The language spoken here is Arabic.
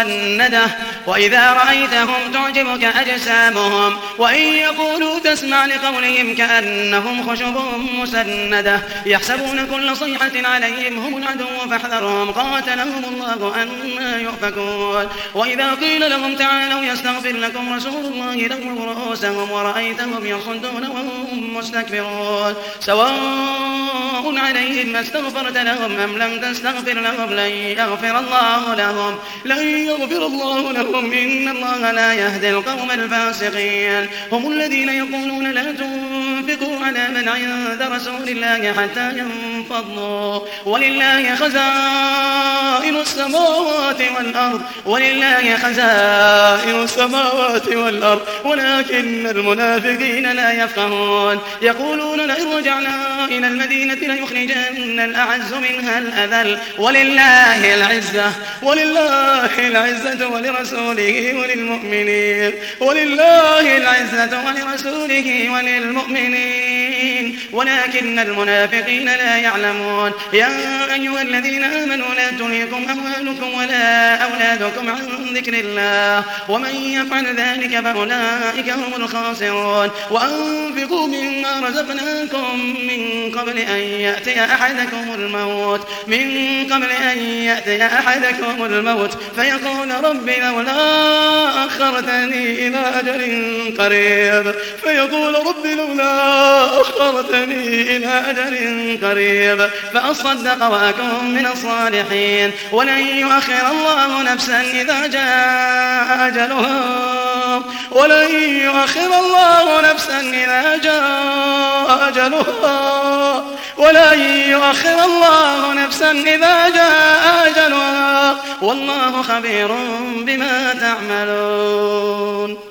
مسندة وإذا رأيتهم تعجبك أجسامهم. وإن يقولوا تسمع لقولهم كأنهم خشب مسندة. يحسبون كل صيحة عليهم هم العدو فاحذرهم. قاتلهم الله أن يؤفكون. وإذا قيل لهم تعالوا يستغفر لكم رسول الله لهم رؤوسهم ورأيتهم يصدون وهم مستكبرون. سواء عليهم أستغفرت لهم أم لم تستغفر لهم لن يغفر الله لهم. لن يغفر الله لهم إن الله لا يهدي القوم الفاسقين. هم الذين يقولون لا تنفقوا على من عند رسول الله حتى ينفضوا. ولله خزائن السماوات والأرض. ولله خزائن السماوات والأرض. ولكن المنافقين لا يفقهون. يقولون لئن رجعنا إلى المدينة ليخرجن الأعز منها الأذل. ولله العزة. ولله العزة ولرسوله وللمؤمنين. ولله العزة ولرسوله وللمؤمنين. ولكن المنافقين لا يعلمون. يا أيها الذين آمنوا لا تلهكم أموالكم ولا أولادكم عن ذكر الله. ومن يفعل ذلك فأولئك هم الخاسرون. وأنفقوا مما رزقناكم من قبل أن يأتي أحدكم الموت. من قبل أن يأتي أحدكم الموت. فيقول رب لولا أخرتني إلى أجل قريب. فيقول رب لولا أخرتني إلى أجل قريب فأصدق وأكون من الصالحين. ولن يؤخر الله نفسا إذا جاء أجلها. ولن يؤخر الله نفسا إذا جاء أجلها. ولن يؤخر الله نفسا إذا جاء أجلها. والله خبير بما تعملون.